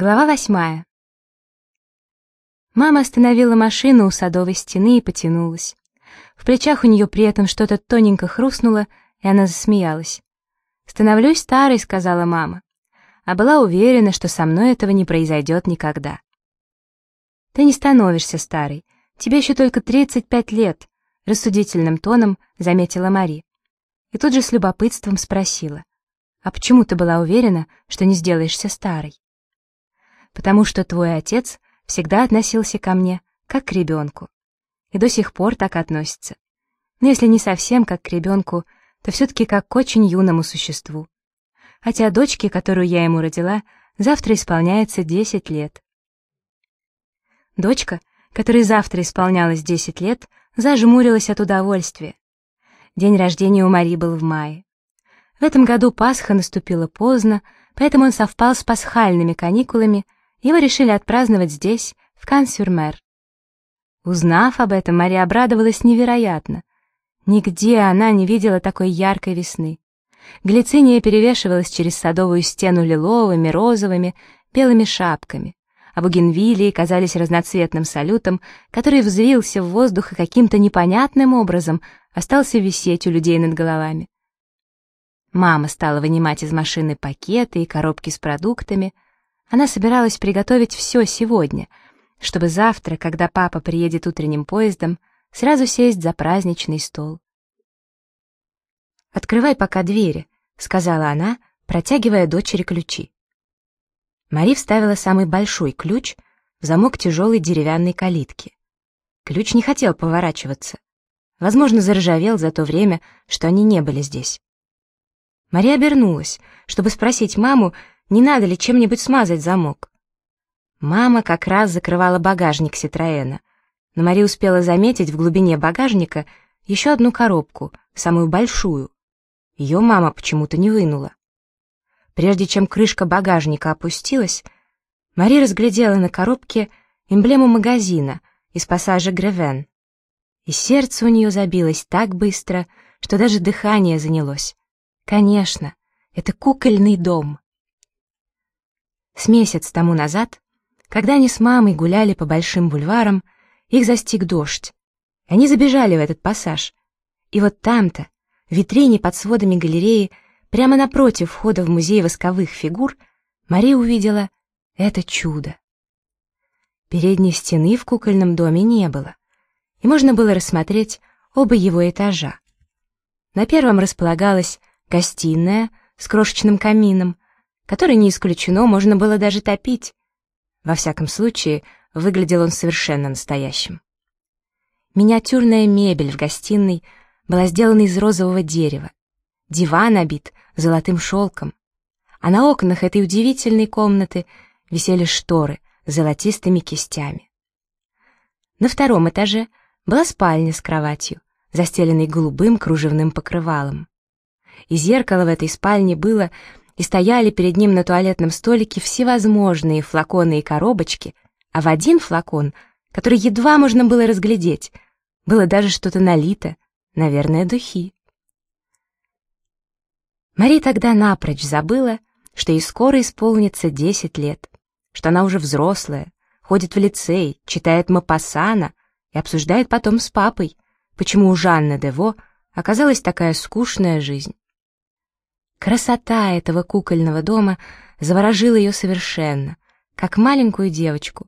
Глава восьмая. Мама остановила машину у садовой стены и потянулась. В плечах у нее при этом что-то тоненько хрустнуло, и она засмеялась. «Становлюсь старой», — сказала мама, а была уверена, что со мной этого не произойдет никогда. «Ты не становишься старой, тебе еще только 35 лет», — рассудительным тоном заметила Мари. И тут же с любопытством спросила, «А почему ты была уверена, что не сделаешься старой?» «Потому что твой отец всегда относился ко мне как к ребенку и до сих пор так относится. Но если не совсем как к ребенку, то все-таки как к очень юному существу. Хотя дочке, которую я ему родила, завтра исполняется 10 лет. Дочка, которой завтра исполнялось 10 лет, зажмурилась от удовольствия. День рождения у Мари был в мае. В этом году Пасха наступила поздно, поэтому он совпал с пасхальными каникулами, его решили отпраздновать здесь, в Кан-Сюрмер. Узнав об этом, Мария обрадовалась невероятно. Нигде она не видела такой яркой весны. Глициния перевешивалась через садовую стену лиловыми, розовыми, белыми шапками, а бугенвилии казались разноцветным салютом, который взвился в воздух и каким-то непонятным образом остался висеть у людей над головами. Мама стала вынимать из машины пакеты и коробки с продуктами. Она собиралась приготовить все сегодня — чтобы завтра, когда папа приедет утренним поездом, сразу сесть за праздничный стол. «Открывай пока двери», — сказала она, протягивая дочери ключи. Мари вставила самый большой ключ в замок тяжелой деревянной калитки. Ключ не хотел поворачиваться. Возможно, заржавел за то время, что они не были здесь. Мария обернулась, чтобы спросить маму, не надо ли чем-нибудь смазать замок. Мама как раз закрывала багажник Ситроэна, но Мари успела заметить в глубине багажника еще одну коробку, самую большую. Ее мама почему-то не вынула. Прежде чем крышка багажника опустилась, Мари разглядела на коробке эмблему магазина из пассажа Гревен. И сердце у нее забилось так быстро, что даже дыхание занялось. Конечно, это кукольный дом. С месяц тому назад когда они с мамой гуляли по большим бульварам, их застиг дождь. Они забежали в этот пассаж. И вот там-то, в витрине под сводами галереи, прямо напротив входа в музей восковых фигур, Мария увидела это чудо. Передней стены в кукольном доме не было, и можно было рассмотреть оба его этажа. На первом располагалась гостиная с крошечным камином, который, не исключено, можно было даже топить, во всяком случае, выглядел он совершенно настоящим. Миниатюрная мебель в гостиной была сделана из розового дерева. Диван обит золотым шелком. А на окнах этой удивительной комнаты висели шторы с золотистыми кистями. На втором этаже была спальня с кроватью, застеленной голубым кружевным покрывалом. И зеркало в этой спальне было и стояли перед ним на туалетном столике всевозможные флаконы и коробочки, а в один флакон, который едва можно было разглядеть, было даже что-то налито, наверное, духи. Мари тогда напрочь забыла, что ей скоро исполнится десять лет, что она уже взрослая, ходит в лицей, читает Мапассана и обсуждает потом с папой, почему у Жанны Дево оказалась такая скучная жизнь. Красота этого кукольного дома заворожила ее совершенно, как маленькую девочку.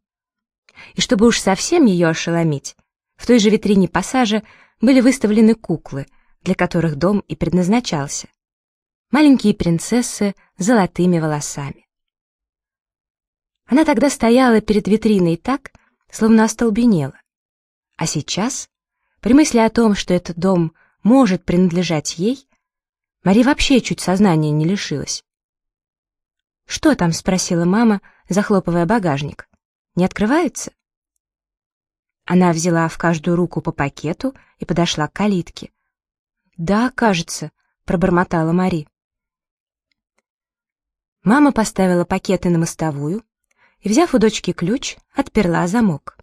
И чтобы уж совсем ее ошеломить, в той же витрине пассажа были выставлены куклы, для которых дом и предназначался. Маленькие принцессы с золотыми волосами. Она тогда стояла перед витриной так, словно остолбенела. А сейчас, при мысли о том, что этот дом может принадлежать ей, Мари вообще чуть сознания не лишилась. «Что там?» — спросила мама, захлопывая багажник. «Не открывается?» Она взяла в каждую руку по пакету и подошла к калитке. «Да, кажется», — пробормотала Мари. Мама поставила пакеты на мостовую и, взяв у дочки ключ, отперла замок.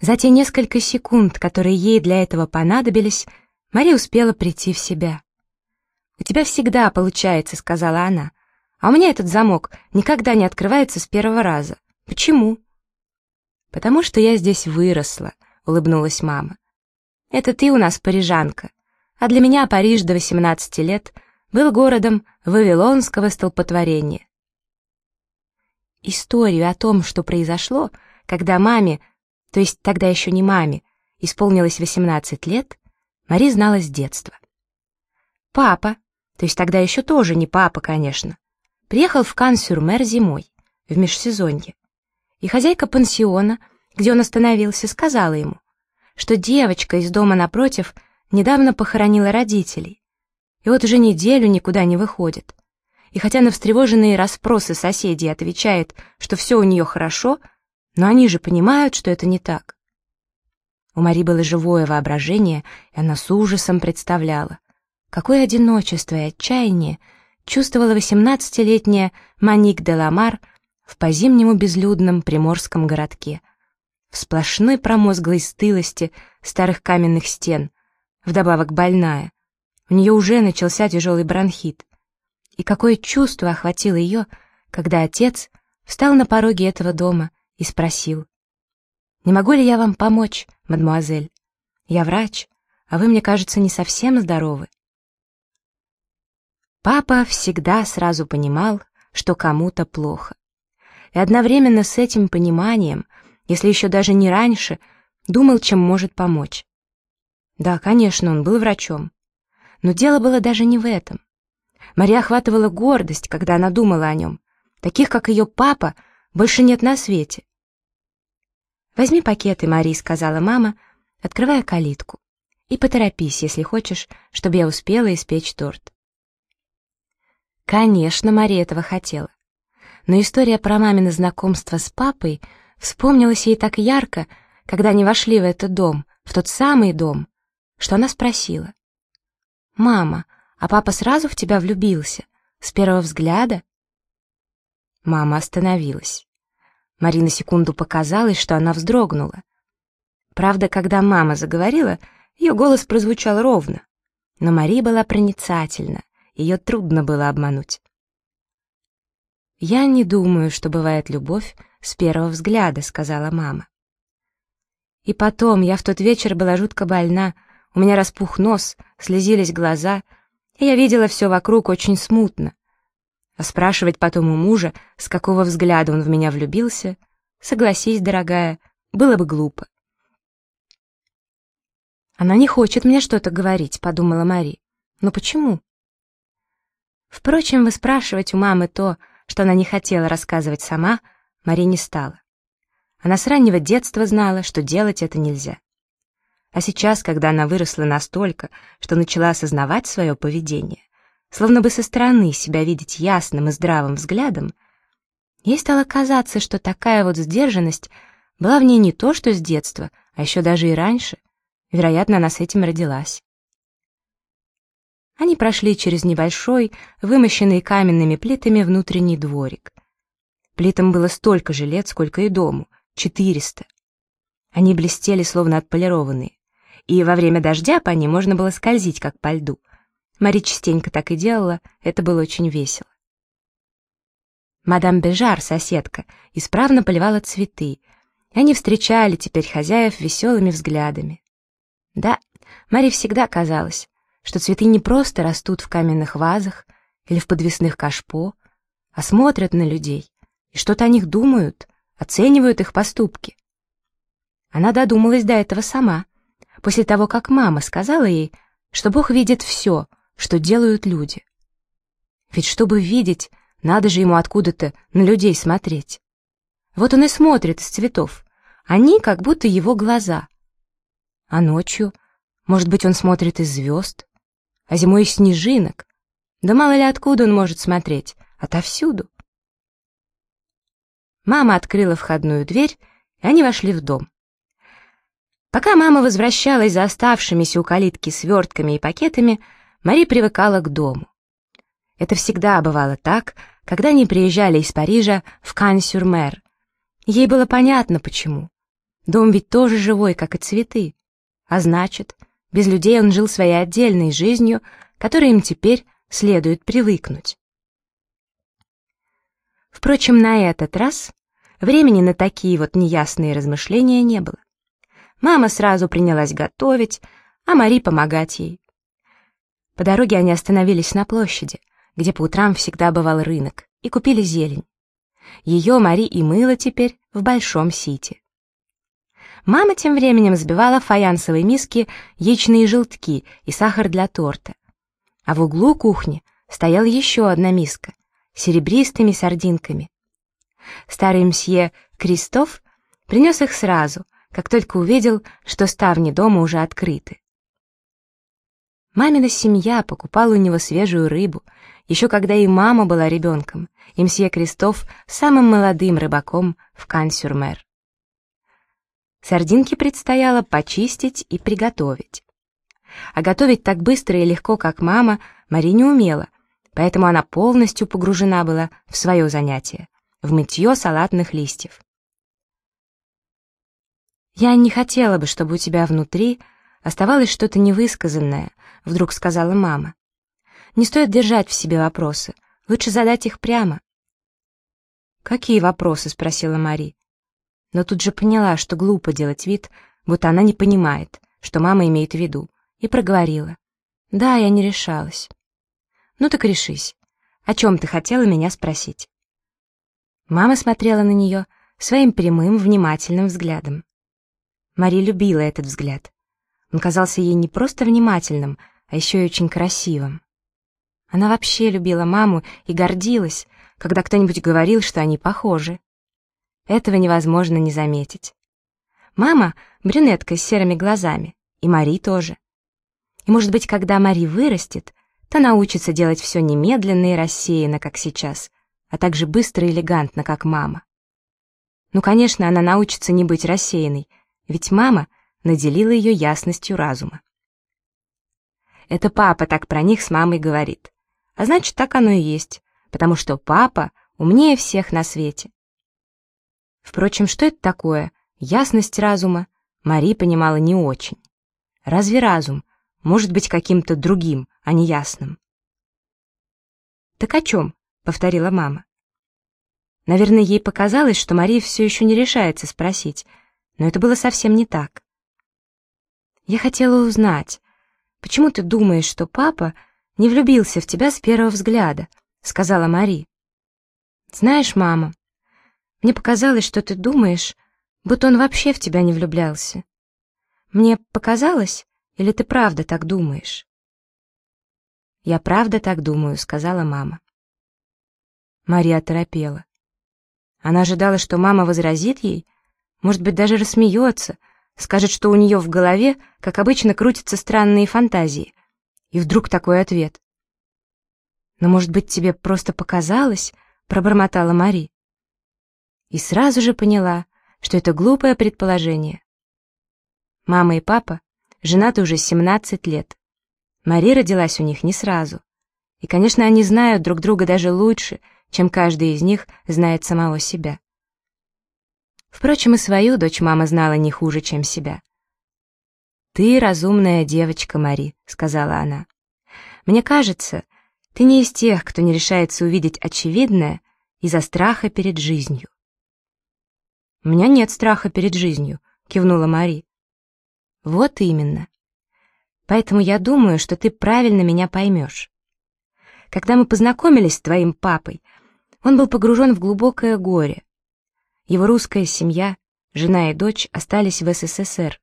За те несколько секунд, которые ей для этого понадобились, Мари успела прийти в себя. «У тебя всегда получается», — сказала она. А у меня этот замок никогда не открывается с первого раза. Почему?» «Потому что я здесь выросла», — улыбнулась мама. «Это ты у нас парижанка, а для меня Париж до 18 лет был городом вавилонского столпотворения». Историю о том, что произошло, когда маме, то есть тогда еще не маме, исполнилось 18 лет, Мари знала с детства. Папа, то есть тогда еще тоже не папа, конечно, приехал в Кан-сюр-Мер зимой, в межсезонье и хозяйка пансиона, где он остановился, сказала ему, что девочка из дома напротив недавно похоронила родителей, и вот уже неделю никуда не выходит. И хотя на встревоженные расспросы соседей отвечает, что все у нее хорошо, но они же понимают, что это не так. У Мари было живое воображение, и она с ужасом представляла, какое одиночество и отчаяние чувствовала восемнадцатилетняя Маник де Ламар в по-зимнему безлюдном приморском городке, в сплошной промозглой стылости старых каменных стен, вдобавок больная. У нее уже начался тяжелый бронхит. И какое чувство охватило ее, когда отец встал на пороге этого дома и спросил, «Не могу ли я вам помочь, мадемуазель? Я врач, а вы, мне кажется, не совсем здоровы». Папа всегда сразу понимал, что кому-то плохо и одновременно с этим пониманием, если еще даже не раньше, думал, чем может помочь. Да, конечно, он был врачом. Но дело было даже не в этом. Мария охватывала гордость, когда она думала о нем. Таких, как ее папа, больше нет на свете. «Возьми пакеты, Мари», — сказала мама, открывая калитку. «И поторопись, если хочешь, чтобы я успела испечь торт». Конечно, Мария этого хотела но история про мамино знакомство с папой вспомнилась ей так ярко, когда они вошли в этот дом, в тот самый дом, что она спросила. «Мама, а папа сразу в тебя влюбился? С первого взгляда?» Мама остановилась. Марина секунду показалось, что она вздрогнула. Правда, когда мама заговорила, ее голос прозвучал ровно. Но Мария была проницательна, ее трудно было обмануть. «Я не думаю, что бывает любовь с первого взгляда», — сказала мама. И потом, я в тот вечер была жутко больна, у меня распух нос, слезились глаза, и я видела все вокруг очень смутно. А спрашивать потом у мужа, с какого взгляда он в меня влюбился, согласись, дорогая, было бы глупо. «Она не хочет мне что-то говорить», — подумала Мари. «Но почему?» Впрочем, выспрашивать у мамы то, что она не хотела рассказывать сама, Мари не стала. Она с раннего детства знала, что делать это нельзя. А сейчас, когда она выросла настолько, что начала осознавать свое поведение, словно бы со стороны себя видеть ясным и здравым взглядом, ей стало казаться, что такая вот сдержанность была в ней не то, что с детства, а еще даже и раньше. Вероятно, она с этим родилась. Они прошли через небольшой, вымощенный каменными плитами внутренний дворик. Плитам было столько же лет, сколько и дому — четыреста. Они блестели, словно отполированные, и во время дождя по ним можно было скользить, как по льду. Мари частенько так и делала, это было очень весело. Мадам Бежар, соседка, исправно поливала цветы, они встречали теперь хозяев веселыми взглядами. Да, Мари всегда казалось, что цветы не просто растут в каменных вазах или в подвесных кашпо, а смотрят на людей и что-то о них думают, оценивают их поступки. Она додумалась до этого сама, после того, как мама сказала ей, что Бог видит все, что делают люди. Ведь чтобы видеть, надо же ему откуда-то на людей смотреть. Вот он и смотрит из цветов, они как будто его глаза. А ночью, может быть, он смотрит из звезд, а зимой снежинок. Да мало ли откуда он может смотреть, отовсюду. Мама открыла входную дверь, и они вошли в дом. Пока мама возвращалась за оставшимися у калитки свертками и пакетами, Мари привыкала к дому. Это всегда бывало так, когда они приезжали из Парижа в Кан-сюр-Мер. Ей было понятно, почему. Дом ведь тоже живой, как и цветы. А значит, без людей он жил своей отдельной жизнью, которой им теперь следует привыкнуть. Впрочем, на этот раз времени на такие вот неясные размышления не было. Мама сразу принялась готовить, а Мари помогать ей. По дороге они остановились на площади, где по утрам всегда бывал рынок, и купили зелень. Ее Мари и мыла теперь в большом сите. Мама тем временем взбивала в фаянсовой миске яичные желтки и сахар для торта. А в углу кухни стояла еще одна миска с серебристыми сардинками. Старый мсье Кристоф принес их сразу, как только увидел, что ставни дома уже открыты. Мамина семья покупала у него свежую рыбу, еще когда и мама была ребенком, и мсье Кристоф самым молодым рыбаком в Кансюрмер. Сардинки предстояло почистить и приготовить. А готовить так быстро и легко, как мама, Мари не умела, поэтому она полностью погружена была в свое занятие, в мытье салатных листьев. «Я не хотела бы, чтобы у тебя внутри оставалось что-то невысказанное», — вдруг сказала мама. «Не стоит держать в себе вопросы, лучше задать их прямо». «Какие вопросы?» — спросила Мари но тут же поняла, что глупо делать вид, будто она не понимает, что мама имеет в виду, и проговорила. «Да, я не решалась». «Ну так решись. О чем ты хотела меня спросить?» Мама смотрела на нее своим прямым, внимательным взглядом. Мари любила этот взгляд. Он казался ей не просто внимательным, а еще и очень красивым. Она вообще любила маму и гордилась, когда кто-нибудь говорил, что они похожи. Этого невозможно не заметить. Мама — брюнетка с серыми глазами, и Мари тоже. И, может быть, когда Мари вырастет, то научится делать все немедленно и рассеянно, как сейчас, а также быстро и элегантно, как мама. Ну, конечно, она научится не быть рассеянной, ведь мама наделила ее ясностью разума. Это папа так про них с мамой говорит. А значит, так оно и есть, потому что папа умнее всех на свете. Впрочем, что это такое? Ясность разума? Мари понимала не очень. Разве разум может быть каким-то другим, а не ясным? «Так о чем?» — повторила мама. Наверное, ей показалось, что Мария все еще не решается спросить, но это было совсем не так. «Я хотела узнать, почему ты думаешь, что папа не влюбился в тебя с первого взгляда?» — сказала Мари. «Знаешь, мама, мне показалось, что ты думаешь, будто он вообще в тебя не влюблялся. Мне показалось, или ты правда так думаешь?» «Я правда так думаю», — сказала мама. Мария торопела. Она ожидала, что мама возразит ей, может быть, даже рассмеется, скажет, что у нее в голове, как обычно, крутятся странные фантазии. И вдруг такой ответ. «Но, может быть, тебе просто показалось?» — пробормотала Мари и сразу же поняла, что это глупое предположение. Мама и папа женаты уже 17 лет. Мари родилась у них не сразу. И, конечно, они знают друг друга даже лучше, чем каждый из них знает самого себя. Впрочем, и свою дочь мама знала не хуже, чем себя. «Ты разумная девочка, Мари», — сказала она. «Мне кажется, ты не из тех, кто не решается увидеть очевидное из-за страха перед жизнью. «У меня нет страха перед жизнью», — кивнула Мари. «Вот именно. Поэтому я думаю, что ты правильно меня поймешь. Когда мы познакомились с твоим папой, он был погружен в глубокое горе. Его русская семья, жена и дочь остались в СССР,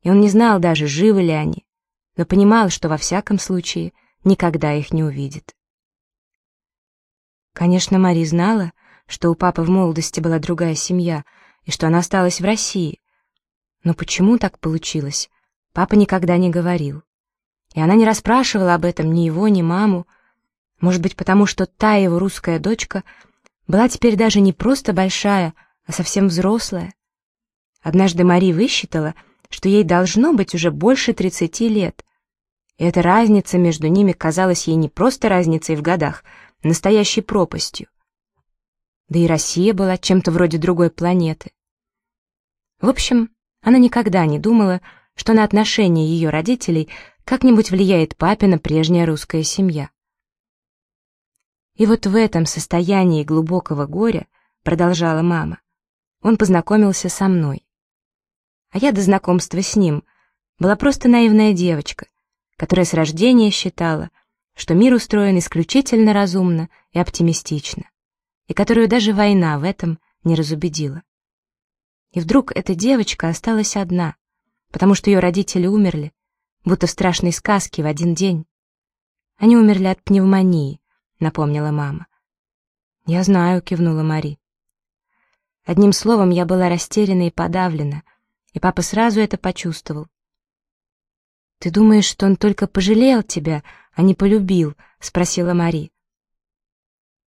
и он не знал даже, живы ли они, но понимал, что во всяком случае никогда их не увидит. Конечно, Мари знала, что у папы в молодости была другая семья — и что она осталась в России. Но почему так получилось, папа никогда не говорил. И она не расспрашивала об этом ни его, ни маму. Может быть, потому что та его русская дочка была теперь даже не просто большая, а совсем взрослая. Однажды Мари высчитала, что ей должно быть уже больше тридцати лет. И эта разница между ними казалась ей не просто разницей в годах, настоящей пропастью. Да и Россия была чем-то вроде другой планеты. В общем, она никогда не думала, что на отношения ее родителей как-нибудь влияет папина прежняя русская семья. И вот в этом состоянии глубокого горя, продолжала мама, он познакомился со мной. А я до знакомства с ним была просто наивная девочка, которая с рождения считала, что мир устроен исключительно разумно и оптимистично, и которую даже война в этом не разубедила. И вдруг эта девочка осталась одна, потому что ее родители умерли, будто в страшной сказке в один день. Они умерли от пневмонии, напомнила мама. Я знаю, кивнула Мари. Одним словом, я была растеряна и подавлена, и папа сразу это почувствовал. «Ты думаешь, что он только пожалел тебя, а не полюбил?» — спросила Мари.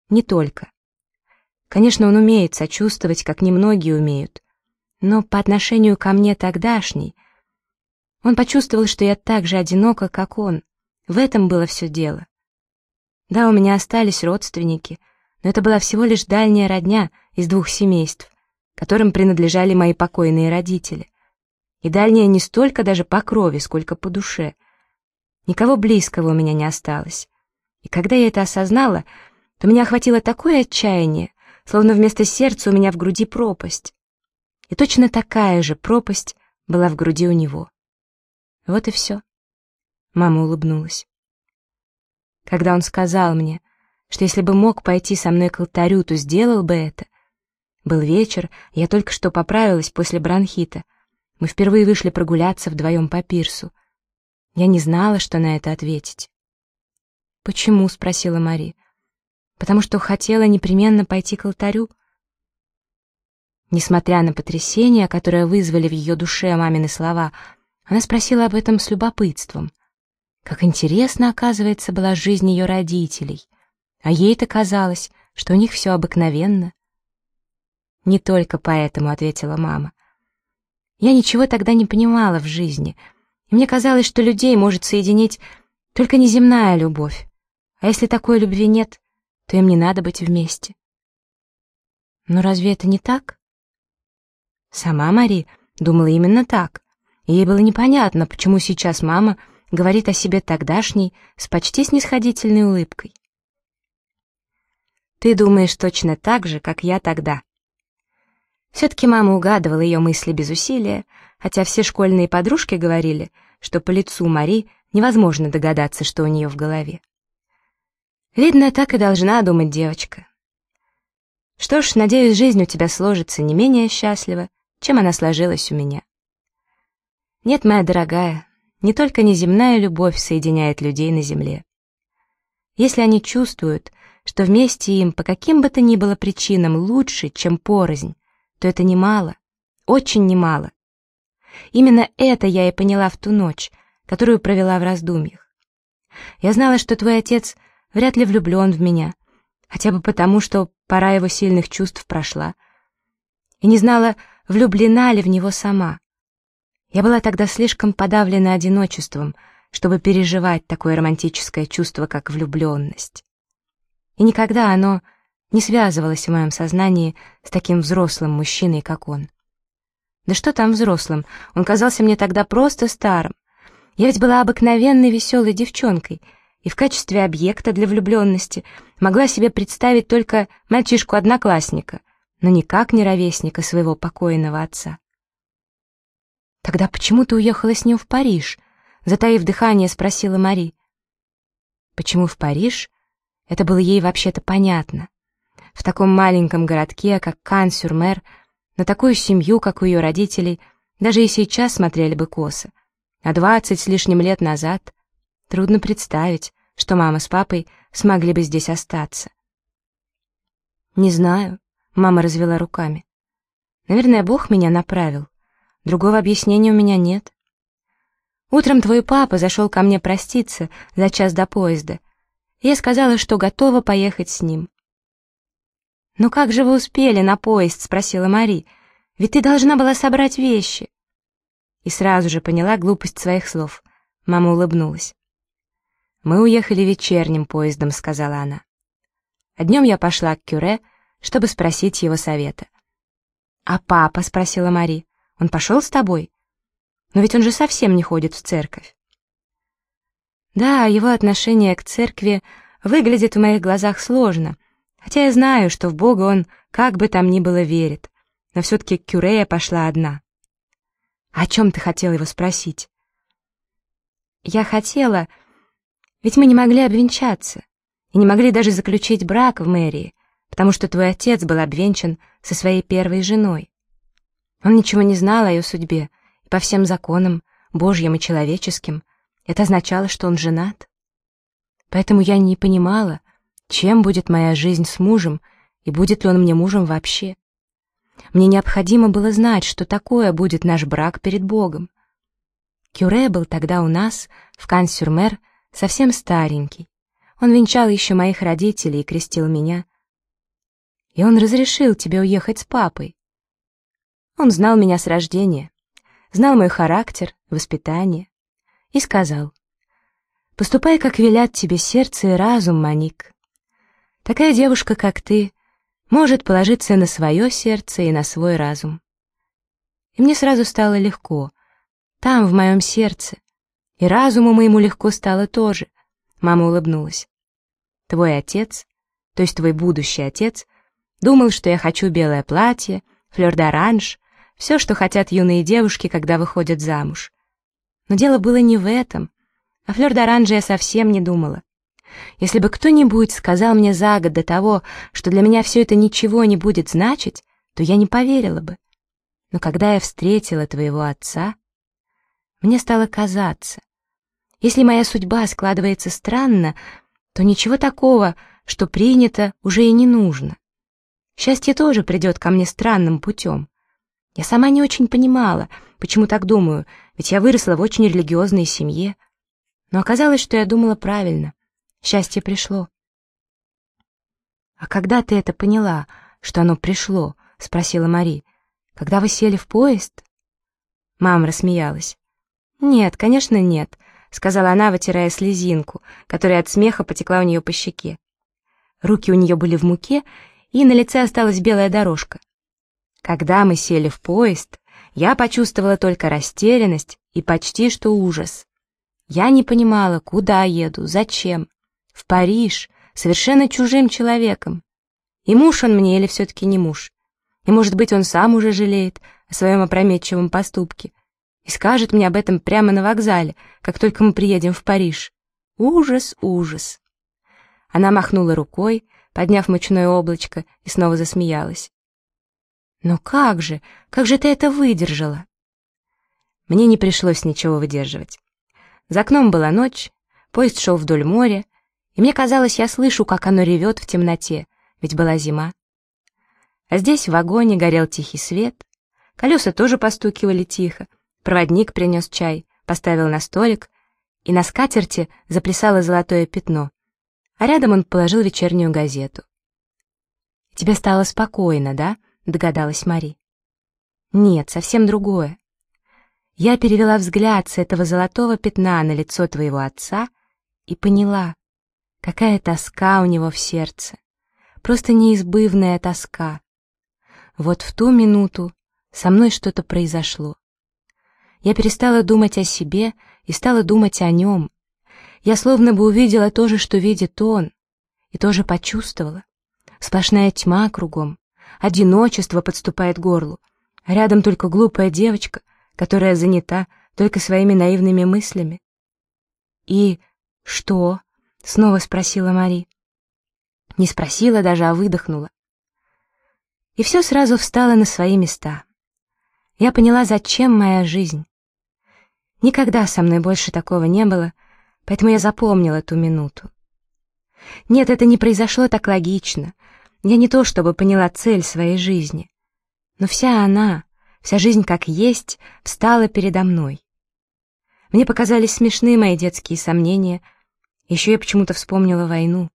«Не только. Конечно, он умеет сочувствовать, как немногие умеют. Но по отношению ко мне тогдашней, он почувствовал, что я так же одинока, как он. В этом было все дело. Да, у меня остались родственники, но это была всего лишь дальняя родня из двух семейств, которым принадлежали мои покойные родители. И дальняя не столько даже по крови, сколько по душе. Никого близкого у меня не осталось. И когда я это осознала, то меня охватило такое отчаяние, словно вместо сердца у меня в груди пропасть. И точно такая же пропасть была в груди у него. Вот и все. Мама улыбнулась. Когда он сказал мне, что если бы мог пойти со мной к алтарю, то сделал бы это. Был вечер, я только что поправилась после бронхита. Мы впервые вышли прогуляться вдвоем по пирсу. Я не знала, что на это ответить. «Почему?» — спросила Мари. «Потому что хотела непременно пойти к алтарю». Несмотря на потрясение, которое вызвали в ее душе мамины слова, она спросила об этом с любопытством. Как интересно, оказывается, была жизнь ее родителей. А ей-то казалось, что у них все обыкновенно. «Не только поэтому», — ответила мама. «Я ничего тогда не понимала в жизни, и мне казалось, что людей может соединить только неземная любовь. А если такой любви нет, то им не надо быть вместе». «Но разве это не так?» Сама Мари думала именно так. Ей было непонятно, почему сейчас мама говорит о себе тогдашней с почти снисходительной улыбкой. «Ты думаешь точно так же, как я тогда». Все-таки мама угадывала ее мысли без усилия, хотя все школьные подружки говорили, что по лицу Мари невозможно догадаться, что у нее в голове. Видно, так и должна думать девочка. Что ж, надеюсь, жизнь у тебя сложится не менее счастливо, чем она сложилась у меня. Нет, моя дорогая, не только неземная любовь соединяет людей на земле. Если они чувствуют, что вместе им по каким бы то ни было причинам лучше, чем порознь, то это немало, очень немало. Именно это я и поняла в ту ночь, которую провела в раздумьях. Я знала, что твой отец вряд ли влюблен в меня, хотя бы потому, что пора его сильных чувств прошла. И не знала, влюблена ли в него сама. Я была тогда слишком подавлена одиночеством, чтобы переживать такое романтическое чувство, как влюбленность. И никогда оно не связывалось в моем сознании с таким взрослым мужчиной, как он. Да что там взрослым, он казался мне тогда просто старым. Я ведь была обыкновенной веселой девчонкой, и в качестве объекта для влюбленности могла себе представить только мальчишку-одноклассника, но никак не ровесника своего покойного отца. «Тогда почему ты уехала с ним в Париж?» Затаив дыхание, спросила Мари. Почему в Париж? Это было ей вообще-то понятно. В таком маленьком городке, как Кан-Сюр-Мер, на такую семью, как у ее родителей, даже и сейчас смотрели бы косо. А двадцать с лишним лет назад трудно представить, что мама с папой смогли бы здесь остаться. «Не знаю», — мама развела руками. «Наверное, Бог меня направил. Другого объяснения у меня нет. Утром твой папа зашел ко мне проститься за час до поезда. Я сказала, что готова поехать с ним. «Ну как же вы успели на поезд?» — спросила Мари. «Ведь ты должна была собрать вещи». И сразу же поняла глупость своих слов. Мама улыбнулась. «Мы уехали вечерним поездом», — сказала она. А днем я пошла к Кюре, чтобы спросить его совета. «А папа?» — спросила Мари. Он пошел с тобой? Но ведь он же совсем не ходит в церковь. Да, его отношение к церкви выглядит в моих глазах сложно, хотя я знаю, что в Бога он как бы там ни было верит, но все-таки к Кюре я пошла одна. О чем ты хотела его спросить? Я хотела, ведь мы не могли обвенчаться и не могли даже заключить брак в мэрии, потому что твой отец был обвенчан со своей первой женой. Он ничего не знал о ее судьбе, и по всем законам, божьим и человеческим, это означало, что он женат. Поэтому я не понимала, чем будет моя жизнь с мужем, и будет ли он мне мужем вообще. Мне необходимо было знать, что такое будет наш брак перед Богом. Кюре был тогда у нас, в Кан-Сюрмер, совсем старенький. Он венчал еще моих родителей и крестил меня. И он разрешил тебе уехать с папой. Он знал меня с рождения, знал мой характер, воспитание, и сказал, «Поступай, как велят тебе сердце и разум, Маник. Такая девушка, как ты, может положиться на свое сердце и на свой разум». И мне сразу стало легко, там, в моем сердце, и разуму моему легко стало тоже. Мама улыбнулась. Твой отец, то есть твой будущий отец, думал, что я хочу белое платье, флёр-д'оранж, все, что хотят юные девушки, когда выходят замуж. Но дело было не в этом. О флёр-д'оранже я совсем не думала. Если бы кто-нибудь сказал мне за год до того, что для меня все это ничего не будет значить, то я не поверила бы. Но когда я встретила твоего отца, мне стало казаться, если моя судьба складывается странно, то ничего такого, что принято, уже и не нужно. Счастье тоже придет ко мне странным путем. Я сама не очень понимала, почему так думаю, ведь я выросла в очень религиозной семье. Но оказалось, что я думала правильно. Счастье пришло. «А когда ты это поняла, что оно пришло?» — спросила Мари. «Когда вы сели в поезд?» Мама рассмеялась. «Нет, конечно, нет», — сказала она, вытирая слезинку, которая от смеха потекла у нее по щеке. Руки у нее были в муке, и на лице осталась белая дорожка. Когда мы сели в поезд, я почувствовала только растерянность и почти что ужас. Я не понимала, куда еду, зачем. В Париж, совершенно чужим человеком. И муж он мне или все-таки не муж? И, может быть, он сам уже жалеет о своем опрометчивом поступке и скажет мне об этом прямо на вокзале, как только мы приедем в Париж. Ужас, ужас. Она махнула рукой, подняв мучное облачко, и снова засмеялась. «Но как же, как же ты это выдержала?» Мне не пришлось ничего выдерживать. За окном была ночь, поезд шел вдоль моря, и мне казалось, я слышу, как оно ревет в темноте, ведь была зима. А здесь в вагоне горел тихий свет, колеса тоже постукивали тихо, проводник принес чай, поставил на столик, и на скатерти заплясало золотое пятно, а рядом он положил вечернюю газету. «Тебе стало спокойно, да?» догадалась Мари. Нет, совсем другое. Я перевела взгляд с этого золотого пятна на лицо твоего отца и поняла, какая тоска у него в сердце. Просто неизбывная тоска. Вот в ту минуту со мной что-то произошло. Я перестала думать о себе и стала думать о нем. Я словно бы увидела то же, что видит он, и тоже почувствовала. Сплошная тьма кругом, одиночество подступает к горлу, а рядом только глупая девочка, которая занята только своими наивными мыслями. «И что?» — снова спросила Мари. Не спросила даже, а выдохнула. И все сразу встало на свои места. Я поняла, зачем моя жизнь. Никогда со мной больше такого не было, поэтому я запомнила ту минуту. Нет, это не произошло так логично, я не то чтобы поняла цель своей жизни, но вся она, вся жизнь как есть, встала передо мной. Мне показались смешны мои детские сомнения, еще я почему-то вспомнила войну.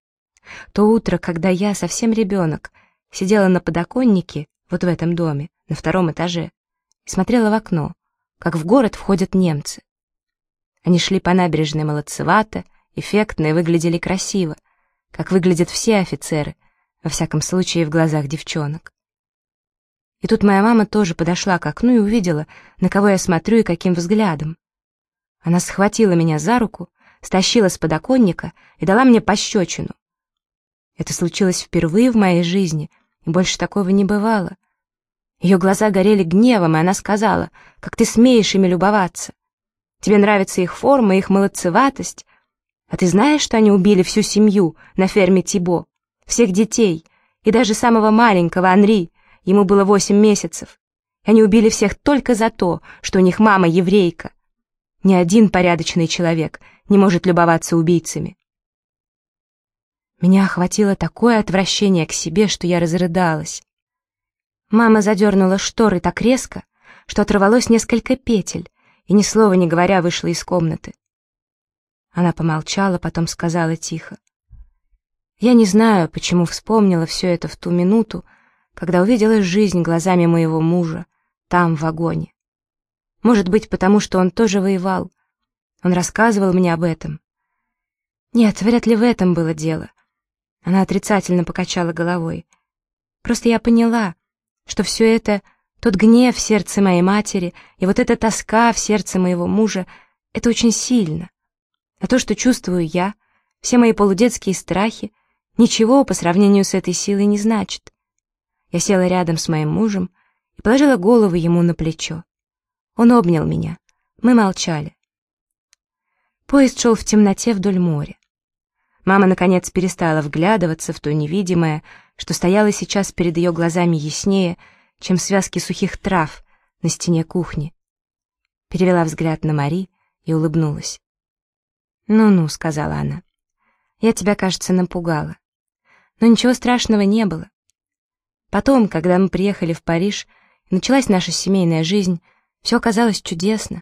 То утро, когда я, совсем ребенок, сидела на подоконнике, вот в этом доме, на втором этаже, и смотрела в окно, как в город входят немцы. Они шли по набережной молодцевато, эффектно и выглядели красиво, как выглядят все офицеры — во всяком случае в глазах девчонок. И тут моя мама тоже подошла к окну и увидела, на кого я смотрю и каким взглядом. Она схватила меня за руку, стащила с подоконника и дала мне пощечину. Это случилось впервые в моей жизни, и больше такого не бывало. Ее глаза горели гневом, и она сказала, «Как ты смеешь ими любоваться? Тебе нравится их форма, их молодцеватость? А ты знаешь, что они убили всю семью на ферме Тибо, всех детей, и даже самого маленького Анри, ему было восемь месяцев. Они убили всех только за то, что у них мама еврейка. Ни один порядочный человек не может любоваться убийцами. Меня охватило такое отвращение к себе, что я разрыдалась. Мама задернула шторы так резко, что оторвалось несколько петель, и ни слова не говоря вышла из комнаты. Она помолчала, потом сказала тихо. Я не знаю, почему вспомнила все это в ту минуту, когда увидела жизнь глазами моего мужа, там, в вагоне. Может быть, потому что он тоже воевал. Он рассказывал мне об этом. Нет, вряд ли в этом было дело. Она отрицательно покачала головой. Просто я поняла, что все это, тот гнев в сердце моей матери и вот эта тоска в сердце моего мужа, это очень сильно. А то, что чувствую я, все мои полудетские страхи, ничего по сравнению с этой силой не значит. Я села рядом с моим мужем и положила голову ему на плечо. Он обнял меня. Мы молчали. Поезд шел в темноте вдоль моря. Мама, наконец, перестала вглядываться в то невидимое, что стояло сейчас перед ее глазами яснее, чем связки сухих трав на стене кухни. Перевела взгляд на Мари и улыбнулась. «Ну-ну», — сказала она, — «я тебя, кажется, напугала. Но ничего страшного не было. Потом, когда мы приехали в Париж, и началась наша семейная жизнь, все оказалось чудесно.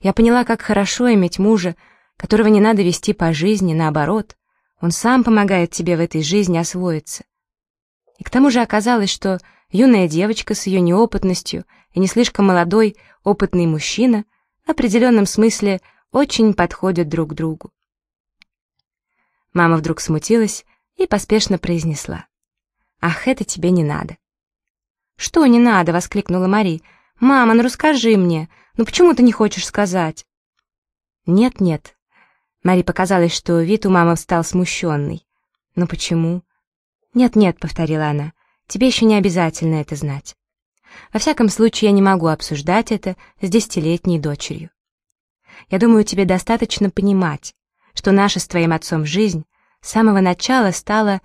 Я поняла, как хорошо иметь мужа, которого не надо вести по жизни, наоборот. Он сам помогает тебе в этой жизни освоиться. И к тому же оказалось, что юная девочка с ее неопытностью и не слишком молодой, опытный мужчина в определенном смысле очень подходят друг другу. Мама вдруг смутилась и поспешно произнесла. «Ах, это тебе не надо». «Что не надо?» — воскликнула Мари. «Мама, ну расскажи мне. Ну почему ты не хочешь сказать?» «Нет-нет». Мари показалось, что вид у мамы стал смущенный. «Ну почему?» «Нет-нет», — повторила она. «Тебе еще не обязательно это знать. Во всяком случае, я не могу обсуждать это с десятилетней дочерью. Я думаю, тебе достаточно понимать, что наша с твоим отцом жизнь с самого начала стала,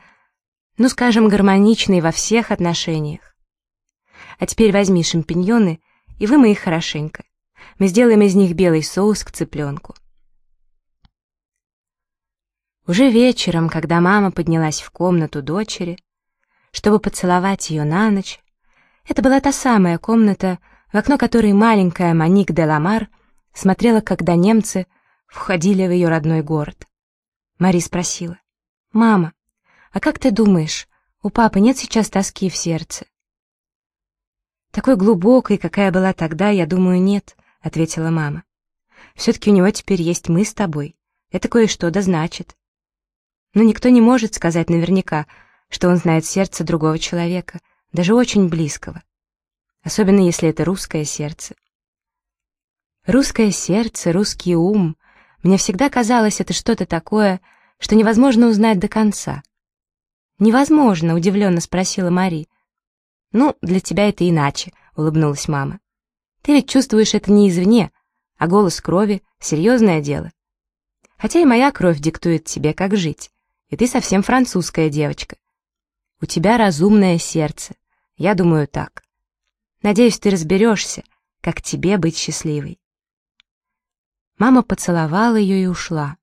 ну, скажем, гармоничной во всех отношениях. А теперь возьми шампиньоны и вымой их хорошенько. Мы сделаем из них белый соус к цыпленку. Уже вечером, когда мама поднялась в комнату дочери, чтобы поцеловать ее на ночь, это была та самая комната, в окно которой маленькая Маник де Ламар смотрела, когда немцы входили в ее родной город. Мари спросила, «Мама, а как ты думаешь, у папы нет сейчас тоски в сердце?» «Такой глубокой, какая была тогда, я думаю, нет», — ответила мама. «Все-таки у него теперь есть мы с тобой. Это кое-что да значит. Но никто не может сказать наверняка, что он знает сердце другого человека, даже очень близкого. Особенно если это русское сердце. Русское сердце, русский ум. Мне всегда казалось, это что-то такое, что невозможно узнать до конца. «Невозможно», — удивленно спросила Мари. «Ну, для тебя это иначе», — улыбнулась мама. «Ты ведь чувствуешь это не извне, а голос крови — серьезное дело. Хотя и моя кровь диктует тебе, как жить, и ты совсем французская девочка. У тебя разумное сердце, я думаю так. Надеюсь, ты разберешься, как тебе быть счастливой». Мама поцеловала ее и ушла.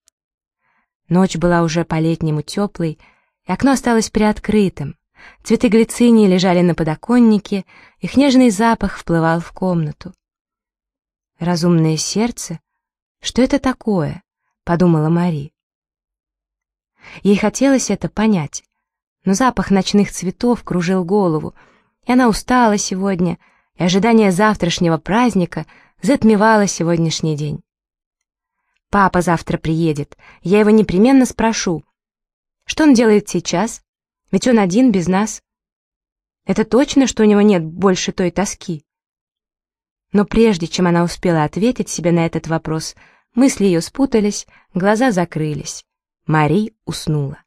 Ночь была уже по-летнему теплой, и окно осталось приоткрытым. Цветы глицинии лежали на подоконнике, их нежный запах вплывал в комнату. «Разумное сердце? Что это такое?» — подумала Мари. Ей хотелось это понять, но запах ночных цветов кружил голову, и она устала сегодня, и ожидание завтрашнего праздника затмевало сегодняшний день. «Папа завтра приедет, я его непременно спрошу. Что он делает сейчас?» Ведь он один без нас. Это точно, что у него нет больше той тоски? Но прежде чем она успела ответить себе на этот вопрос, Мысли ее спутались, глаза закрылись. Мари уснула.